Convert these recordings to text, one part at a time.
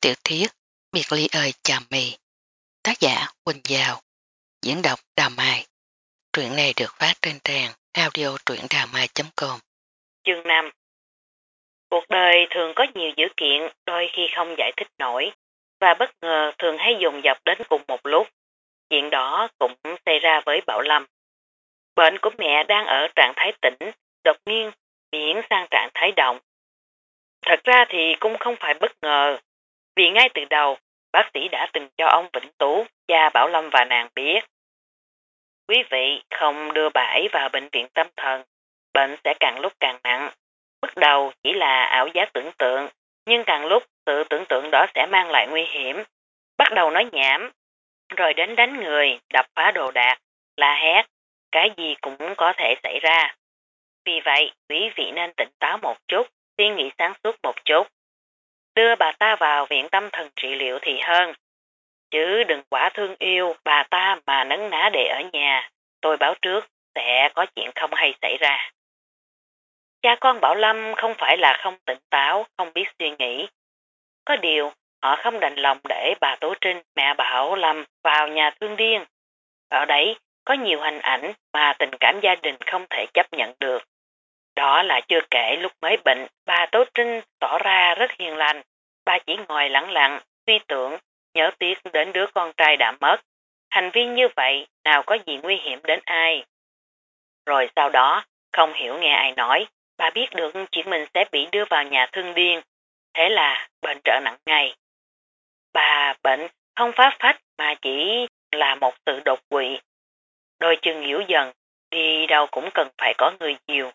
Tiểu thuyết Biệt ly ơi chà mì Tác giả Quỳnh Giao Diễn đọc Đà Mai Truyện này được phát trên trang audio truyệnđàmai.com Chương 5 Cuộc đời thường có nhiều dữ kiện đôi khi không giải thích nổi và bất ngờ thường hay dùng dọc đến cùng một lúc. Chuyện đó cũng xảy ra với Bảo Lâm. Bệnh của mẹ đang ở trạng thái tỉnh, đột nhiên biến sang trạng thái động. Thật ra thì cũng không phải bất ngờ, vì ngay từ đầu, bác sĩ đã từng cho ông Vĩnh Tú, cha Bảo Lâm và nàng biết. Quý vị không đưa bà ấy vào bệnh viện tâm thần, bệnh sẽ càng lúc càng nặng. Bước đầu chỉ là ảo giác tưởng tượng, nhưng càng lúc sự tưởng tượng đó sẽ mang lại nguy hiểm. Bắt đầu nói nhảm, rồi đến đánh người, đập phá đồ đạc, la hét, cái gì cũng có thể xảy ra. Vì vậy, quý vị nên tỉnh táo một chút, suy nghĩ sáng suốt một chút đưa bà ta vào viện tâm thần trị liệu thì hơn. Chứ đừng quả thương yêu bà ta mà nấn ná để ở nhà, tôi báo trước sẽ có chuyện không hay xảy ra. Cha con Bảo Lâm không phải là không tỉnh táo, không biết suy nghĩ. Có điều, họ không đành lòng để bà Tố Trinh, mẹ Bảo Lâm vào nhà thương điên. Ở đấy có nhiều hình ảnh mà tình cảm gia đình không thể chấp nhận được. Đó là chưa kể lúc mới bệnh, bà Tố Trinh tỏ ra rất hiền lành. Bà chỉ ngồi lặng lặng, suy tưởng, nhớ tiếc đến đứa con trai đã mất. Hành vi như vậy nào có gì nguy hiểm đến ai. Rồi sau đó, không hiểu nghe ai nói, bà biết được chuyện mình sẽ bị đưa vào nhà thương điên. Thế là bệnh trở nặng ngay. Bà bệnh không phá phách mà chỉ là một sự đột quỵ. Đôi chân yếu dần, đi đâu cũng cần phải có người nhiều.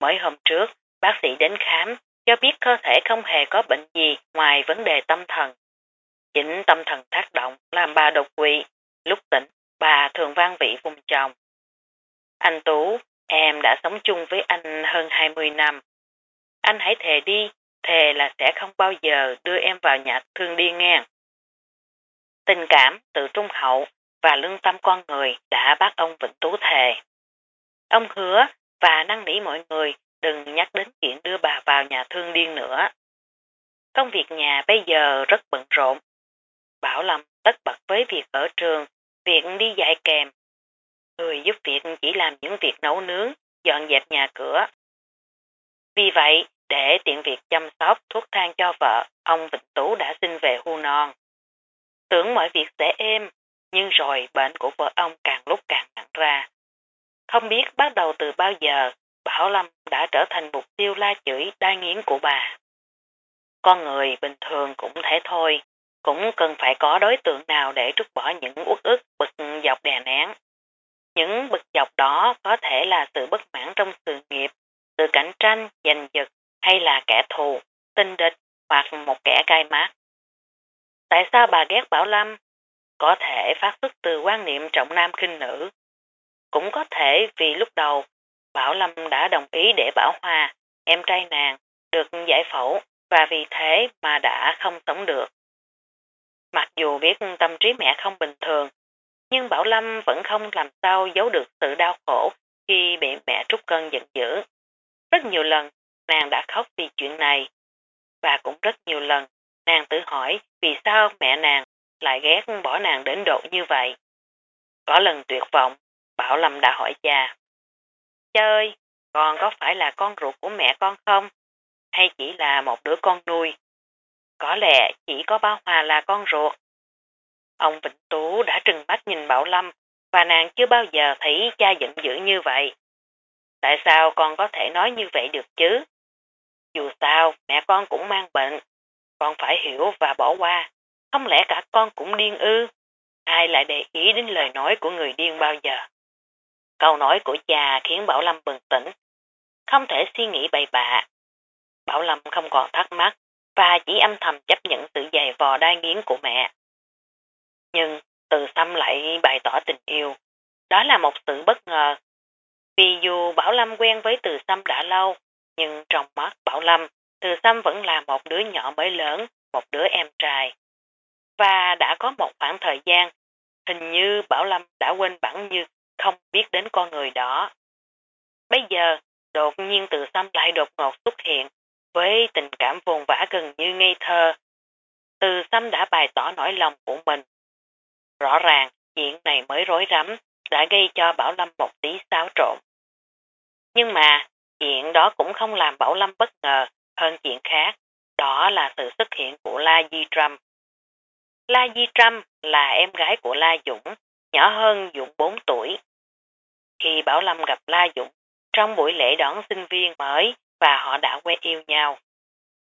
Mới hôm trước, bác sĩ đến khám, cho biết cơ thể không hề có bệnh gì ngoài vấn đề tâm thần. Chính tâm thần tác động làm bà đột quỵ, lúc tỉnh, bà thường vang vị vùng chồng. Anh Tú, em đã sống chung với anh hơn 20 năm. Anh hãy thề đi, thề là sẽ không bao giờ đưa em vào nhà thương đi nghe. Tình cảm, tự trung hậu và lương tâm con người đã bắt ông Vĩnh Tú thề. Ông hứa và năn nỉ mọi người đừng nhắc đến chuyện đưa bà vào nhà thương điên nữa. Công việc nhà bây giờ rất bận rộn. Bảo Lâm tất bật với việc ở trường, việc đi dạy kèm. Người giúp việc chỉ làm những việc nấu nướng, dọn dẹp nhà cửa. Vì vậy, để tiện việc chăm sóc thuốc thang cho vợ, ông Vịnh Tú đã xin về hu non. Tưởng mọi việc sẽ êm, nhưng rồi bệnh của vợ ông càng lúc càng nặng ra. Không biết bắt đầu từ bao giờ, Bảo Lâm đã trở thành mục tiêu la chửi đa nghiến của bà. Con người bình thường cũng thế thôi, cũng cần phải có đối tượng nào để trút bỏ những uất ức bực dọc đè nén. Những bực dọc đó có thể là sự bất mãn trong sự nghiệp, sự cạnh tranh, giành giật hay là kẻ thù, tinh địch hoặc một kẻ gai mát. Tại sao bà ghét Bảo Lâm? Có thể phát xuất từ quan niệm trọng nam khinh nữ. Cũng có thể vì lúc đầu Bảo Lâm đã đồng ý để Bảo Hoa, em trai nàng, được giải phẫu và vì thế mà đã không sống được. Mặc dù biết tâm trí mẹ không bình thường, nhưng Bảo Lâm vẫn không làm sao giấu được sự đau khổ khi bị mẹ trút cơn giận dữ. Rất nhiều lần nàng đã khóc vì chuyện này và cũng rất nhiều lần nàng tự hỏi vì sao mẹ nàng lại ghét bỏ nàng đến độ như vậy. Có lần tuyệt vọng, Bảo Lâm đã hỏi cha chơi còn con có phải là con ruột của mẹ con không? Hay chỉ là một đứa con nuôi? Có lẽ chỉ có Bao Hòa là con ruột. Ông Vĩnh Tú đã trừng mắt nhìn Bảo Lâm và nàng chưa bao giờ thấy cha giận dữ như vậy. Tại sao con có thể nói như vậy được chứ? Dù sao, mẹ con cũng mang bệnh. Con phải hiểu và bỏ qua. Không lẽ cả con cũng điên ư? Ai lại để ý đến lời nói của người điên bao giờ? Câu nói của cha khiến Bảo Lâm bừng tỉnh. Không thể suy nghĩ bậy bạ. Bảo Lâm không còn thắc mắc và chỉ âm thầm chấp nhận sự dày vò đai nghiến của mẹ. Nhưng từ xăm lại bày tỏ tình yêu. Đó là một sự bất ngờ. Vì dù Bảo Lâm quen với Từ xăm đã lâu, nhưng trong mắt Bảo Lâm, Từ xăm vẫn là một đứa nhỏ mới lớn, một đứa em trai. Và đã có một khoảng thời gian, hình như Bảo Lâm đã quên bản như không biết đến con người đó. Bây giờ, đột nhiên từ xăm lại đột ngột xuất hiện với tình cảm vồn vã gần như ngây thơ. từ xăm đã bày tỏ nỗi lòng của mình. Rõ ràng, chuyện này mới rối rắm, đã gây cho Bảo Lâm một tí xáo trộn. Nhưng mà, chuyện đó cũng không làm Bảo Lâm bất ngờ hơn chuyện khác, đó là sự xuất hiện của La Di Trâm. La Di Trâm là em gái của La Dũng, nhỏ hơn Dũng 4 tuổi. Khi Bảo Lâm gặp La Dũng trong buổi lễ đón sinh viên mới và họ đã quen yêu nhau.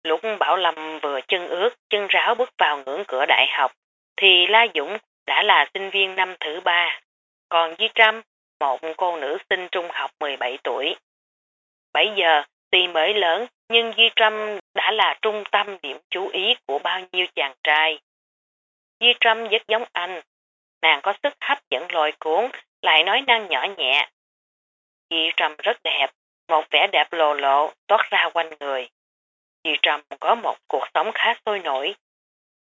Lúc Bảo Lâm vừa chân ướt, chân ráo bước vào ngưỡng cửa đại học, thì La Dũng đã là sinh viên năm thứ ba. Còn Di Trâm, một cô nữ sinh trung học 17 tuổi. Bây giờ, tuy mới lớn, nhưng Di Trâm đã là trung tâm điểm chú ý của bao nhiêu chàng trai. Di Trâm rất giống anh. Nàng có sức hấp dẫn lôi cuốn, lại nói năng nhỏ nhẹ. Di Trâm rất đẹp, một vẻ đẹp lồ lộ toát ra quanh người. Di Trâm có một cuộc sống khá sôi nổi.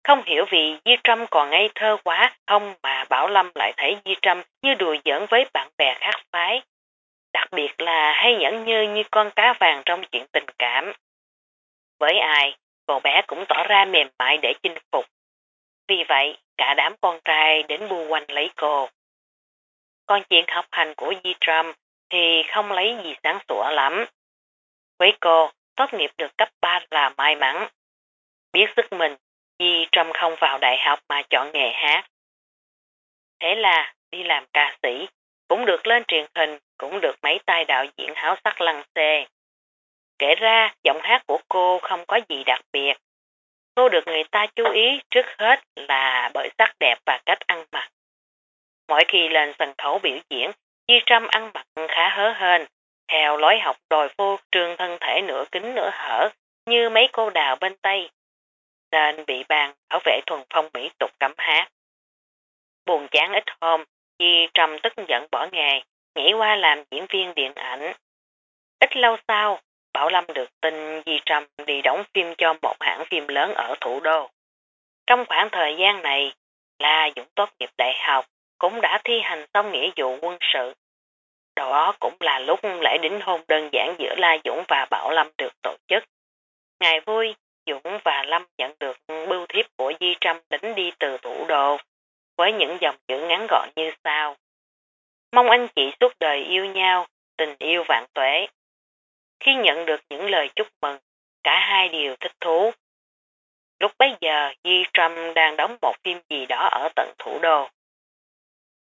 Không hiểu vì Di Trâm còn ngây thơ quá không mà Bảo Lâm lại thấy Di Trâm như đùa giỡn với bạn bè khác phái. Đặc biệt là hay nhẫn như như con cá vàng trong chuyện tình cảm. Với ai, cô bé cũng tỏ ra mềm mại để chinh phục. Vì vậy, cả đám con trai đến bu quanh lấy cô. Còn chuyện học hành của Di Trâm thì không lấy gì sáng sủa lắm. Với cô, tốt nghiệp được cấp 3 là may mắn. Biết sức mình, Di Trâm không vào đại học mà chọn nghề hát. Thế là đi làm ca sĩ, cũng được lên truyền hình, cũng được mấy tay đạo diễn háo sắc lăng xê. Kể ra, giọng hát của cô không có gì đặc biệt. Cô được người ta chú ý trước hết là bởi sắc đẹp và cách ăn mặc. Mỗi khi lên sân khấu biểu diễn, Di Trâm ăn mặc khá hớ hên, theo lối học đòi phô trương thân thể nửa kính nửa hở như mấy cô đào bên Tây, nên bị ban bảo vệ thuần phong mỹ tục cấm hát. Buồn chán ít hôm, Di Trâm tức giận bỏ nghề, nhảy qua làm diễn viên điện ảnh. Ít lâu sau, Bảo Lâm được tin Di Trâm đi đóng phim cho một hãng phim lớn ở thủ đô. Trong khoảng thời gian này, La Dũng tốt nghiệp đại học, cũng đã thi hành xong nghĩa vụ quân sự. Đó cũng là lúc lễ đính hôn đơn giản giữa La Dũng và Bảo Lâm được tổ chức. Ngày vui, Dũng và Lâm nhận được bưu thiếp của Di Trâm đánh đi từ thủ đô, với những dòng chữ ngắn gọn như sau. Mong anh chị suốt đời yêu nhau, tình yêu vạn tuế. Khi nhận được những lời chúc mừng, cả hai đều thích thú. Lúc bấy giờ, Di Trâm đang đóng một phim gì đó ở tận thủ đô.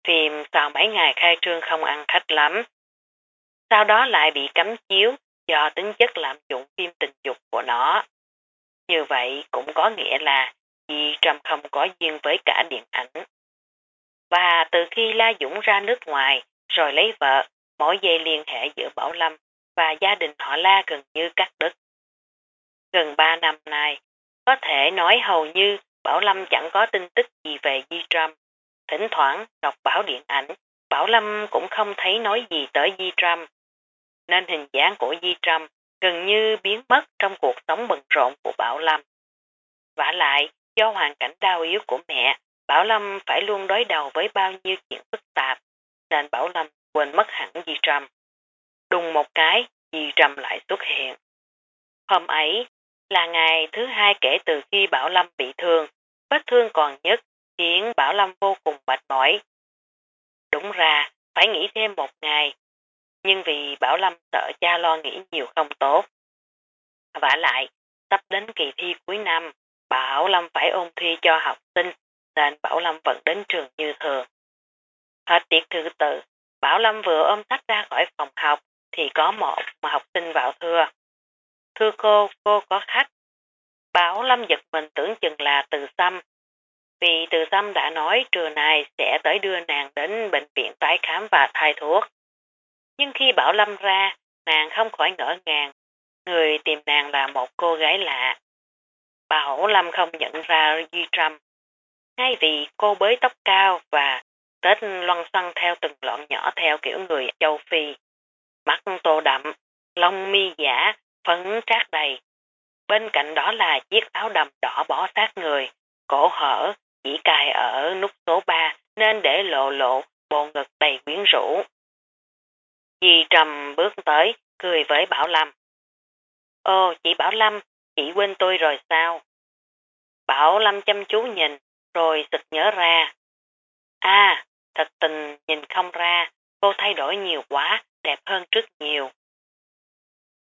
Phim sau mấy ngày khai trương không ăn khách lắm. Sau đó lại bị cấm chiếu do tính chất lạm dụng phim tình dục của nó. Như vậy cũng có nghĩa là Di Trâm không có duyên với cả điện ảnh. Và từ khi La Dũng ra nước ngoài rồi lấy vợ, mỗi dây liên hệ giữa Bảo Lâm và gia đình họ La gần như cắt đứt. Gần 3 năm nay, có thể nói hầu như Bảo Lâm chẳng có tin tức gì về Di Trâm. Thỉnh thoảng đọc báo điện ảnh, Bảo Lâm cũng không thấy nói gì tới Di Trâm. Nên hình dáng của Di Trâm gần như biến mất trong cuộc sống bận rộn của Bảo Lâm. vả lại, do hoàn cảnh đau yếu của mẹ, Bảo Lâm phải luôn đối đầu với bao nhiêu chuyện phức tạp, nên Bảo Lâm quên mất hẳn Di Trâm. Đùng một cái, Di trầm lại xuất hiện. Hôm ấy là ngày thứ hai kể từ khi Bảo Lâm bị thương, vết thương còn nhất khiến Bảo Lâm vô cùng mệt mỏi. Đúng ra, phải nghỉ thêm một ngày, nhưng vì Bảo Lâm sợ cha lo nghĩ nhiều không tốt. vả lại, sắp đến kỳ thi cuối năm, Bảo Lâm phải ôn thi cho học sinh, nên Bảo Lâm vẫn đến trường như thường. Hết tiệc thư tự, Bảo Lâm vừa ôm sách ra khỏi phòng học, thì có một mà học sinh vào thưa. Thưa cô, cô có khách. Bảo Lâm giật mình tưởng chừng là từ xăm. Vì từ xăm đã nói trưa nay sẽ tới đưa nàng đến bệnh viện tái khám và thay thuốc. Nhưng khi Bảo Lâm ra, nàng không khỏi ngỡ ngàng. Người tìm nàng là một cô gái lạ. Bảo Lâm không nhận ra Duy Trâm. Ngay vì cô bới tóc cao và tết loăn xoăn theo từng lọn nhỏ theo kiểu người châu Phi mắt tô đậm, lông mi giả, phấn trát đầy. Bên cạnh đó là chiếc áo đầm đỏ bó sát người, cổ hở, chỉ cài ở nút số 3 nên để lộ lộ bộ ngực đầy quyến rũ. Dì Trầm bước tới, cười với Bảo Lâm. Ồ, chị Bảo Lâm, chị quên tôi rồi sao? Bảo Lâm chăm chú nhìn, rồi sực nhớ ra. À, thật tình nhìn không ra, cô thay đổi nhiều quá, đẹp hơn trước nhiều.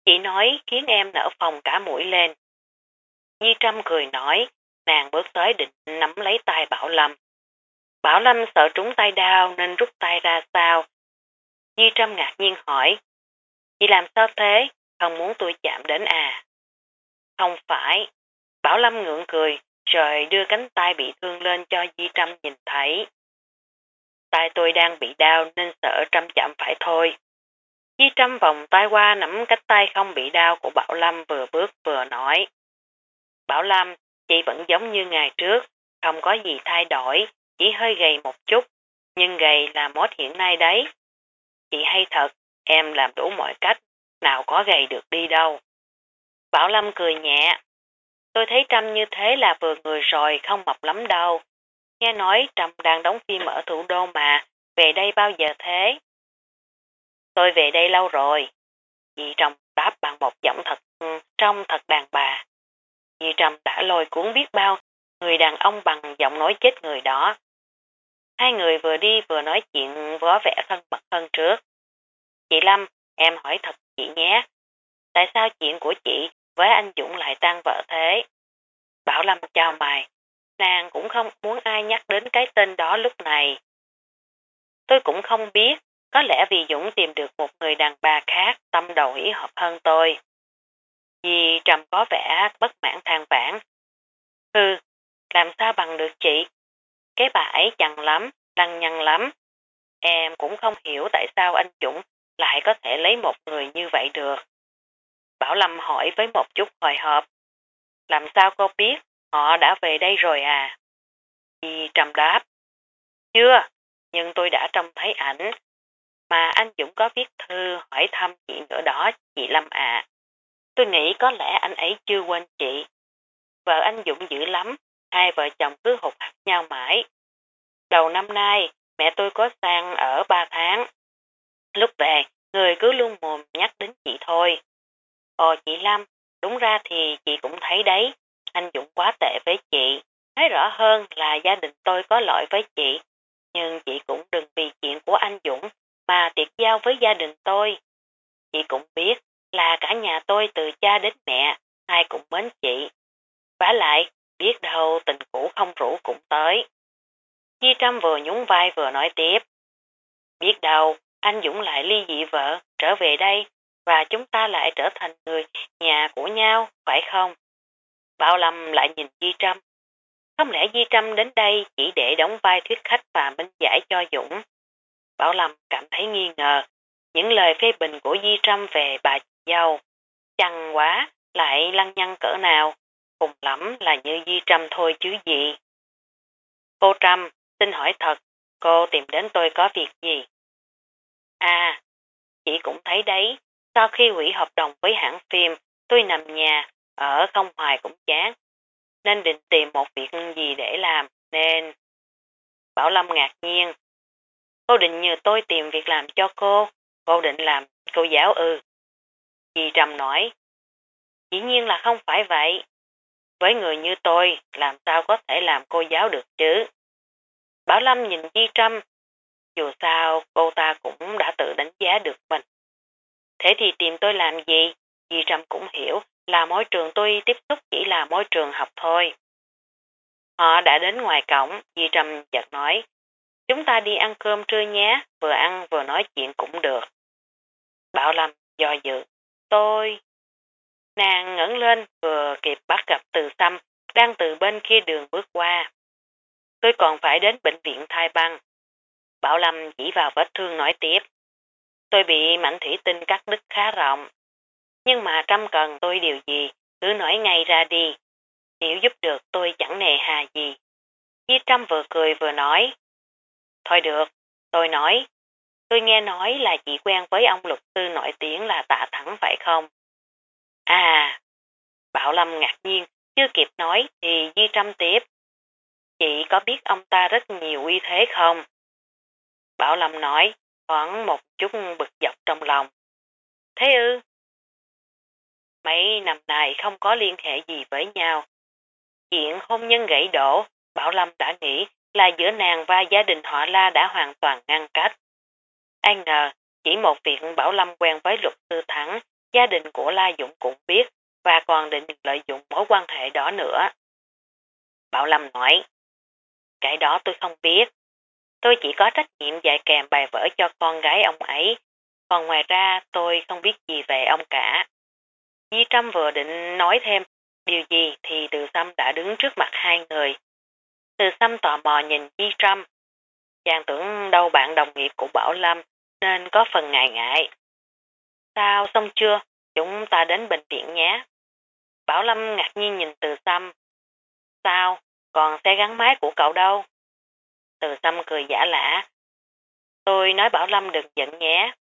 Chị nói khiến em nở phòng cả mũi lên. Nhi Trâm cười nói, nàng bước tới định nắm lấy tay Bảo Lâm. Bảo Lâm sợ trúng tay đau nên rút tay ra sao. Nhi Trâm ngạc nhiên hỏi, chị làm sao thế, không muốn tôi chạm đến à? Không phải. Bảo Lâm ngượng cười, rồi đưa cánh tay bị thương lên cho Di Trâm nhìn thấy. Tay tôi đang bị đau nên sợ Trâm chạm phải thôi. Di Trâm vòng tay qua nắm cánh tay không bị đau của Bảo Lâm vừa bước vừa nói. Bảo Lâm, chị vẫn giống như ngày trước, không có gì thay đổi, chỉ hơi gầy một chút, nhưng gầy là mốt hiện nay đấy. Chị hay thật, em làm đủ mọi cách, nào có gầy được đi đâu. Bảo Lâm cười nhẹ. Tôi thấy Trâm như thế là vừa người rồi, không mập lắm đâu. Nghe nói Trâm đang đóng phim ở thủ đô mà, về đây bao giờ thế? Tôi về đây lâu rồi. Dì Trầm đáp bằng một giọng thật ừ, trong thật đàn bà. Dì Trầm đã lôi cuốn biết bao người đàn ông bằng giọng nói chết người đó. Hai người vừa đi vừa nói chuyện vó vẻ thân mật hơn trước. Chị Lâm, em hỏi thật chị nhé. Tại sao chuyện của chị với anh Dũng lại tan vợ thế? Bảo Lâm chào mày. Nàng cũng không muốn ai nhắc đến cái tên đó lúc này. Tôi cũng không biết, có lẽ vì Dũng tìm được một người đàn bà khác tâm đầu ý hợp hơn tôi. Vì Trầm có vẻ bất mãn than vãn. Hừ, làm sao bằng được chị? Cái bà ấy chằn lắm, lăng nhăng lắm. Em cũng không hiểu tại sao anh Dũng lại có thể lấy một người như vậy được. Bảo Lâm hỏi với một chút hồi hộp. Làm sao cô biết họ đã về đây rồi à? Dì Trầm đáp. Chưa, nhưng tôi đã trông thấy ảnh. Mà anh Dũng có viết thư hỏi thăm chị nữa đó, chị Lâm à. Tôi nghĩ có lẽ anh ấy chưa quên chị. Vợ anh Dũng dữ lắm, hai vợ chồng cứ hụt hạt nhau mãi. Đầu năm nay, mẹ tôi có sang ở ba tháng. Lúc về, người cứ luôn mồm nhắc đến chị thôi. Ồ chị Lâm, đúng ra thì chị cũng thấy đấy, anh Dũng quá tệ với chị. Nói rõ hơn là gia đình tôi có lỗi với chị, nhưng chị cũng đừng vì chuyện của anh Dũng mà tiệt giao với gia đình tôi. Chị cũng biết là cả nhà tôi từ cha đến mẹ, ai cũng mến chị. Vả lại, biết đâu tình cũ không rủ cũng tới. Di Trâm vừa nhún vai vừa nói tiếp. Biết đâu, anh Dũng lại ly dị vợ, trở về đây, và chúng ta lại trở thành người nhà của nhau, phải không? Bảo Lâm lại nhìn Di Trâm. Không lẽ Di Trâm đến đây chỉ để đóng vai thuyết khách và minh giải cho Dũng? Bảo Lâm cảm thấy nghi ngờ những lời phê bình của Di Trâm về bà dâu. Chăng quá, lại lăng nhăng cỡ nào, cùng lắm là như Di Trâm thôi chứ gì. Cô Trâm, xin hỏi thật, cô tìm đến tôi có việc gì? À, chị cũng thấy đấy, sau khi hủy hợp đồng với hãng phim, tôi nằm nhà, ở không hoài cũng chán. Nên định tìm một việc gì để làm, nên... Bảo Lâm ngạc nhiên. Cô định nhờ tôi tìm việc làm cho cô, cô định làm cô giáo ư. Dì Trầm nói, dĩ nhiên là không phải vậy. Với người như tôi, làm sao có thể làm cô giáo được chứ? Bảo Lâm nhìn Di Trâm, dù sao cô ta cũng đã tự đánh giá được mình. Thế thì tìm tôi làm gì? Di Trâm cũng hiểu là môi trường tôi tiếp xúc chỉ là môi trường học thôi. Họ đã đến ngoài cổng, Di Trâm chợt nói, chúng ta đi ăn cơm trưa nhé, vừa ăn vừa nói chuyện cũng được. Bảo Lâm do dự, tôi... Nàng ngẩng lên vừa kịp bắt gặp từ xăm, đang từ bên kia đường bước qua. Tôi còn phải đến bệnh viện thai băng. Bảo Lâm chỉ vào vết thương nói tiếp. Tôi bị mảnh thủy tinh cắt đứt khá rộng. Nhưng mà trăm cần tôi điều gì, cứ nói ngay ra đi. Nếu giúp được tôi chẳng nề hà gì. Di Trâm vừa cười vừa nói. Thôi được, tôi nói. Tôi nghe nói là chị quen với ông luật sư nổi tiếng là tạ thắng phải không? À, Bảo Lâm ngạc nhiên, chưa kịp nói thì Di Trâm tiếp. Chị có biết ông ta rất nhiều uy thế không? Bảo Lâm nói, khoảng một chút bực dọc trong lòng. Thế ư? Mấy năm này không có liên hệ gì với nhau. chuyện hôn nhân gãy đổ, Bảo Lâm đã nghĩ là giữa nàng và gia đình họ La đã hoàn toàn ngăn cách. Ai ngờ, chỉ một việc Bảo Lâm quen với luật sư Thắng, gia đình của La Dũng cũng biết và còn định lợi dụng mối quan hệ đó nữa. Bảo Lâm nói, cái đó tôi không biết. Tôi chỉ có trách nhiệm dạy kèm bài vở cho con gái ông ấy, còn ngoài ra tôi không biết gì về ông cả. Di Trâm vừa định nói thêm điều gì thì Từ Sâm đã đứng trước mặt hai người. Từ Sâm tò mò nhìn Di Trâm. Chàng tưởng đâu bạn đồng nghiệp của Bảo Lâm nên có phần ngại ngại. Sao xong chưa? Chúng ta đến bệnh viện nhé. Bảo Lâm ngạc nhiên nhìn Từ Sâm. Sao? Còn xe gắn máy của cậu đâu? Từ Sâm cười giả lạ. Tôi nói Bảo Lâm đừng giận nhé.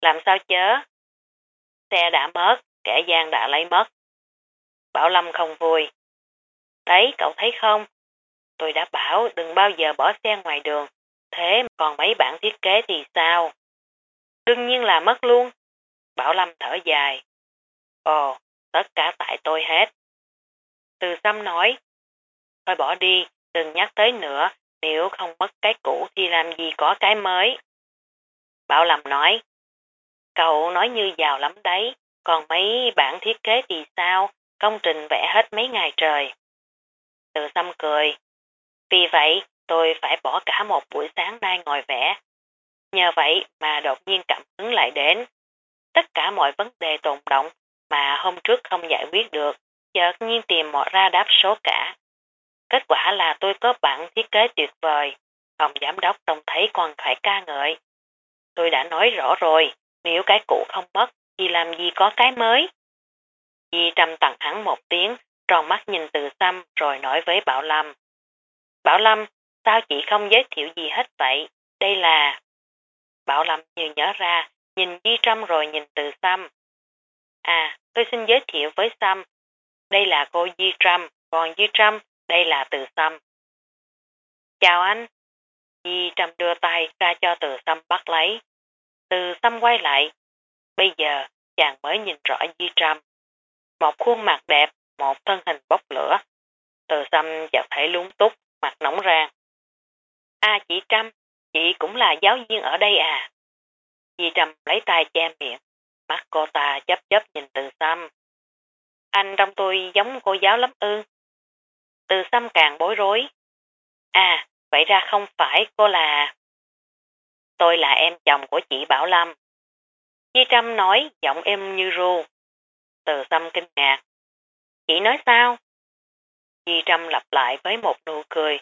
Làm sao chớ? Xe đã mất, kẻ gian đã lấy mất. Bảo Lâm không vui. Đấy, cậu thấy không? Tôi đã bảo đừng bao giờ bỏ xe ngoài đường. Thế còn mấy bản thiết kế thì sao? Đương nhiên là mất luôn. Bảo Lâm thở dài. Ồ, tất cả tại tôi hết. Từ Sâm nói, thôi bỏ đi, đừng nhắc tới nữa, nếu không mất cái cũ thì làm gì có cái mới. Bảo Lâm nói, cậu nói như giàu lắm đấy, còn mấy bản thiết kế thì sao, công trình vẽ hết mấy ngày trời. Từ Sâm cười, vì vậy tôi phải bỏ cả một buổi sáng nay ngồi vẽ. Nhờ vậy mà đột nhiên cảm hứng lại đến. Tất cả mọi vấn đề tồn động mà hôm trước không giải quyết được, chợt nhiên tìm mọi ra đáp số cả. Kết quả là tôi có bản thiết kế tuyệt vời, phòng giám đốc trông thấy còn phải ca ngợi. Tôi đã nói rõ rồi, nếu cái cũ không mất thì làm gì có cái mới. Di trầm tặng hắn một tiếng, tròn mắt nhìn từ xăm rồi nói với Bảo Lâm. Bảo Lâm, sao chị không giới thiệu gì hết vậy? Đây là... Bảo Lâm như nhớ ra, nhìn Di Trâm rồi nhìn từ Sam. À, tôi xin giới thiệu với Sam. Đây là cô Di Trâm, còn Di Trâm, đây là từ Sam. Chào anh. Di Trâm đưa tay ra cho từ Sam bắt lấy. Từ Sam quay lại. Bây giờ, chàng mới nhìn rõ Di Trâm. Một khuôn mặt đẹp, một thân hình bốc lửa. Từ Sam chợt thấy lúng túc, mặt nóng rang. À chị Trâm, chị cũng là giáo viên ở đây à? Di Trâm lấy tay che miệng. Mắt cô ta chấp chấp nhìn từ xăm. Anh trong tôi giống cô giáo lắm ư. Từ xăm càng bối rối. À, vậy ra không phải cô là... Tôi là em chồng của chị Bảo Lâm. Di Trâm nói giọng em như ru. Từ xăm kinh ngạc. Chị nói sao? Di Trâm lặp lại với một nụ cười.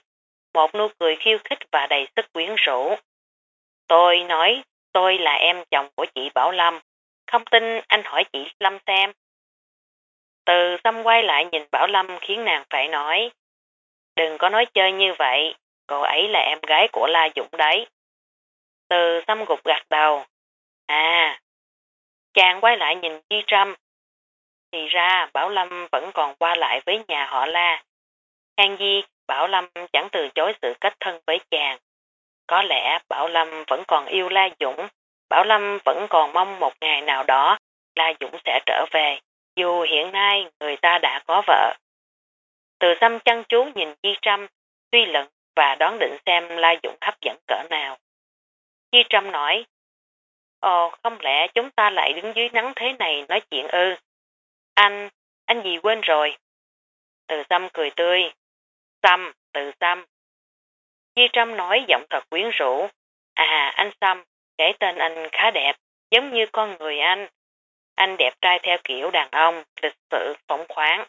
Một nụ cười khiêu khích và đầy sức quyến rũ. Tôi nói tôi là em chồng của chị Bảo Lâm. Không tin anh hỏi chị Lâm xem. Từ xăm quay lại nhìn Bảo Lâm khiến nàng phải nói. Đừng có nói chơi như vậy, cô ấy là em gái của La Dũng đấy. Từ xăm gục gạt đầu. À, chàng quay lại nhìn Di Trâm. Thì ra Bảo Lâm vẫn còn qua lại với nhà họ La. Hàng Di, Bảo Lâm chẳng từ chối sự kết thân với chàng. Có lẽ Bảo Lâm vẫn còn yêu La Dũng Bảo Lâm vẫn còn mong một ngày nào đó La Dũng sẽ trở về, dù hiện nay người ta đã có vợ. Từ xăm chăn chú nhìn Di Trâm, suy luận và đoán định xem La Dũng hấp dẫn cỡ nào. Di Trâm nói, Ồ, không lẽ chúng ta lại đứng dưới nắng thế này nói chuyện ư? Anh, anh gì quên rồi? Từ xăm cười tươi. Xăm, từ xăm. Di Trâm nói giọng thật quyến rũ. À, anh Xăm, cái tên anh khá đẹp, giống như con người anh. Anh đẹp trai theo kiểu đàn ông, lịch sự, phóng khoáng.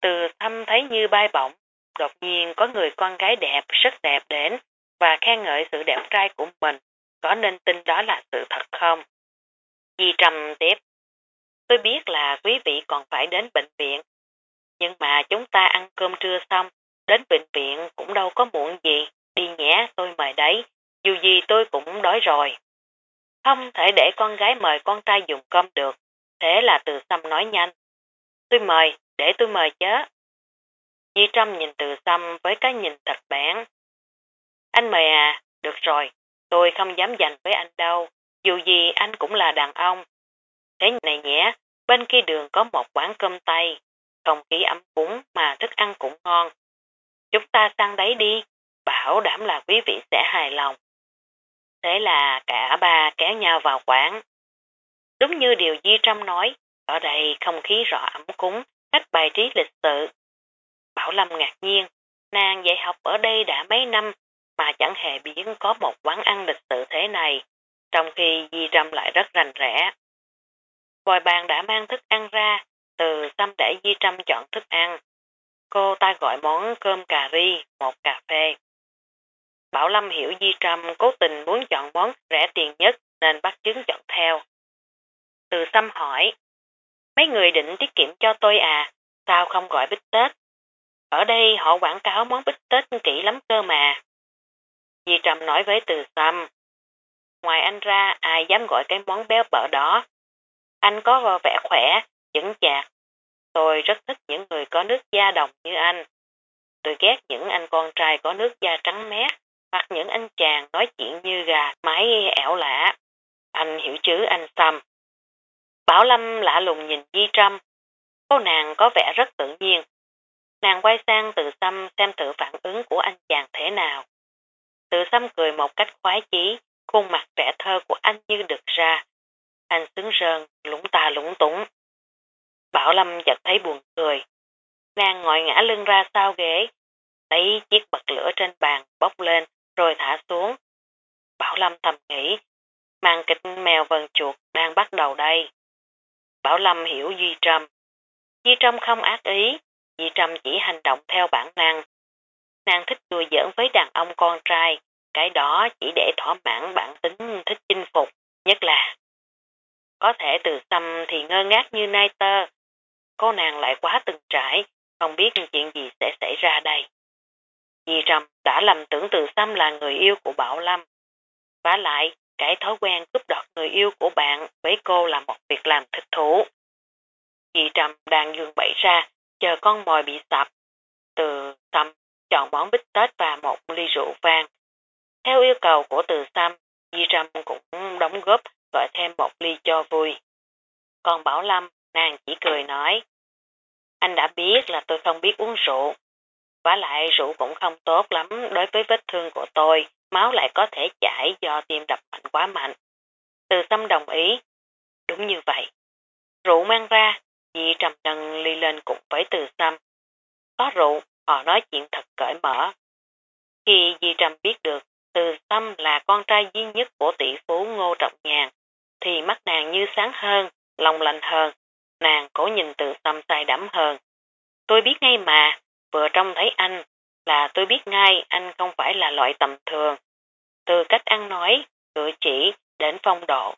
Từ thăm thấy như bay bổng, đột nhiên có người con gái đẹp, rất đẹp đến và khen ngợi sự đẹp trai của mình. Có nên tin đó là sự thật không? Di Trầm tiếp. Tôi biết là quý vị còn phải đến bệnh viện. Nhưng mà chúng ta ăn cơm trưa xong, đến bệnh viện cũng đâu có muộn gì. Đi nhé, tôi mời đấy, dù gì tôi cũng đói rồi. Không thể để con gái mời con trai dùng cơm được. Thế là từ xăm nói nhanh. Tôi mời, để tôi mời chứ. Di Trâm nhìn từ xăm với cái nhìn thật bản. Anh mời à, được rồi, tôi không dám giành với anh đâu, dù gì anh cũng là đàn ông. Thế này nhé, bên kia đường có một quán cơm tây, không khí ấm cúng mà thức ăn cũng ngon. Chúng ta sang đấy đi, bảo đảm là quý vị sẽ hài lòng. Thế là cả ba kéo nhau vào quán. Đúng như điều Di Trâm nói, ở đây không khí rõ ẩm cúng, cách bài trí lịch sự. Bảo Lâm ngạc nhiên, nàng dạy học ở đây đã mấy năm mà chẳng hề biết có một quán ăn lịch sự thế này, trong khi Di Trâm lại rất rành rẽ. Vòi bàn đã mang thức ăn ra, từ xăm để Di Trâm chọn thức ăn. Cô ta gọi món cơm cà ri, một cà phê. Bảo Lâm hiểu Di Trâm cố tình muốn chọn món rẻ tiền nhất nên bắt chứng chọn theo. Từ xăm hỏi, mấy người định tiết kiệm cho tôi à, sao không gọi bít tết? Ở đây họ quảng cáo món bít tết kỹ lắm cơ mà. Di Trâm nói với Từ Xăm, ngoài anh ra ai dám gọi cái món béo bở đó. Anh có vẻ khỏe, chững chạc. Tôi rất thích những người có nước da đồng như anh. Tôi ghét những anh con trai có nước da trắng mét, hoặc những anh chàng nói chuyện như gà mái ẻo lạ. Anh hiểu chứ anh Sam. Bảo Lâm lạ lùng nhìn Di Trâm. Cô nàng có vẻ rất tự nhiên. Nàng quay sang từ Xăm xem thử phản ứng của anh chàng thế nào. Từ Xăm cười một cách khoái chí, khuôn mặt trẻ thơ của anh như được ra. Anh xứng rơn, lũng tà lũng túng. Bảo Lâm chợt thấy buồn cười. Nàng ngồi ngã lưng ra sau ghế, lấy chiếc bật lửa trên bàn bốc lên rồi thả xuống. Bảo Lâm thầm nghĩ, màn kịch mèo vần chuột đang bắt đầu đây. Bảo Lâm hiểu Duy Trâm. Duy Trâm không ác ý, Duy Trâm chỉ hành động theo bản năng. Nàng thích đùa giỡn với đàn ông con trai, cái đó chỉ để thỏa mãn bản tính thích chinh phục, nhất là có thể từ xăm thì ngơ ngác như nai tơ. Cô nàng lại quá từng trải, không biết chuyện gì sẽ xảy ra đây. Di Trầm đã lầm tưởng từ Sâm là người yêu của Bảo Lâm. Và lại, cái thói quen cướp đoạt người yêu của bạn với cô là một việc làm thích thú. Di Trầm đang dương bẫy ra, chờ con mồi bị sập. Từ Sâm chọn món bít tết và một ly rượu vang. Theo yêu cầu của từ Sâm, Di Trâm cũng đóng góp gọi thêm một ly cho vui. Còn Bảo Lâm, nàng chỉ cười nói, anh đã biết là tôi không biết uống rượu, và lại rượu cũng không tốt lắm đối với vết thương của tôi, máu lại có thể chảy do tim đập mạnh quá mạnh. Từ Sâm đồng ý. Đúng như vậy. Rượu mang ra, Di trầm nâng ly lên cùng với Từ Sâm. Có rượu, họ nói chuyện thật cởi mở. Khi Di Trầm biết được Từ Sâm là con trai duy nhất của tỷ phú Ngô Trọng Nhàn, thì mắt nàng như sáng hơn, lòng lạnh hơn. Nàng cố nhìn Từ tâm say đắm hơn. Tôi biết ngay mà, vừa trông thấy anh là tôi biết ngay anh không phải là loại tầm thường. Từ cách ăn nói, cử chỉ đến phong độ.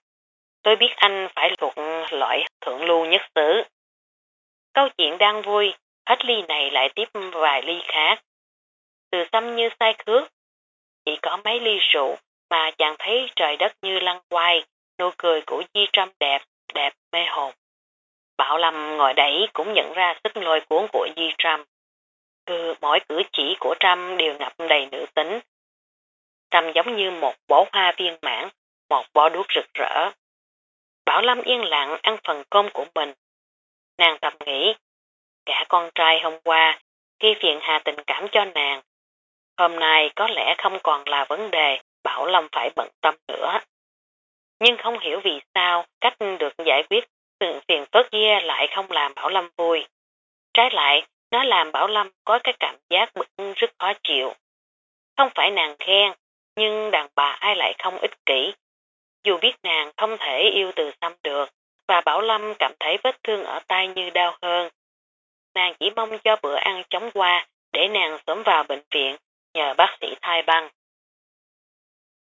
Tôi biết anh phải thuộc loại thượng lưu nhất xứ. Câu chuyện đang vui, hết ly này lại tiếp vài ly khác. Từ xăm như sai khước, chỉ có mấy ly rượu mà chàng thấy trời đất như lăn quay, nụ cười của Di Trâm đẹp, đẹp mê hồn. Bảo Lâm ngồi đấy cũng nhận ra sức lôi cuốn của Di Trâm. Cứ mỗi cử chỉ của Trâm đều ngập đầy nữ tính. Trâm giống như một bó hoa viên mãn, một bó đuốc rực rỡ. Bảo Lâm yên lặng ăn phần cơm của mình. Nàng thầm nghĩ, cả con trai hôm qua, khi phiền hà tình cảm cho nàng, hôm nay có lẽ không còn là vấn đề Bảo Lâm phải bận tâm nữa. Nhưng không hiểu vì sao cách được giải quyết sự phiền phức kia lại không làm Bảo Lâm vui. Trái lại, nó làm Bảo Lâm có cái cảm giác bực rất khó chịu. Không phải nàng khen, nhưng đàn bà ai lại không ích kỷ. Dù biết nàng không thể yêu từ xăm được, và Bảo Lâm cảm thấy vết thương ở tay như đau hơn. Nàng chỉ mong cho bữa ăn chóng qua để nàng sớm vào bệnh viện nhờ bác sĩ thai băng.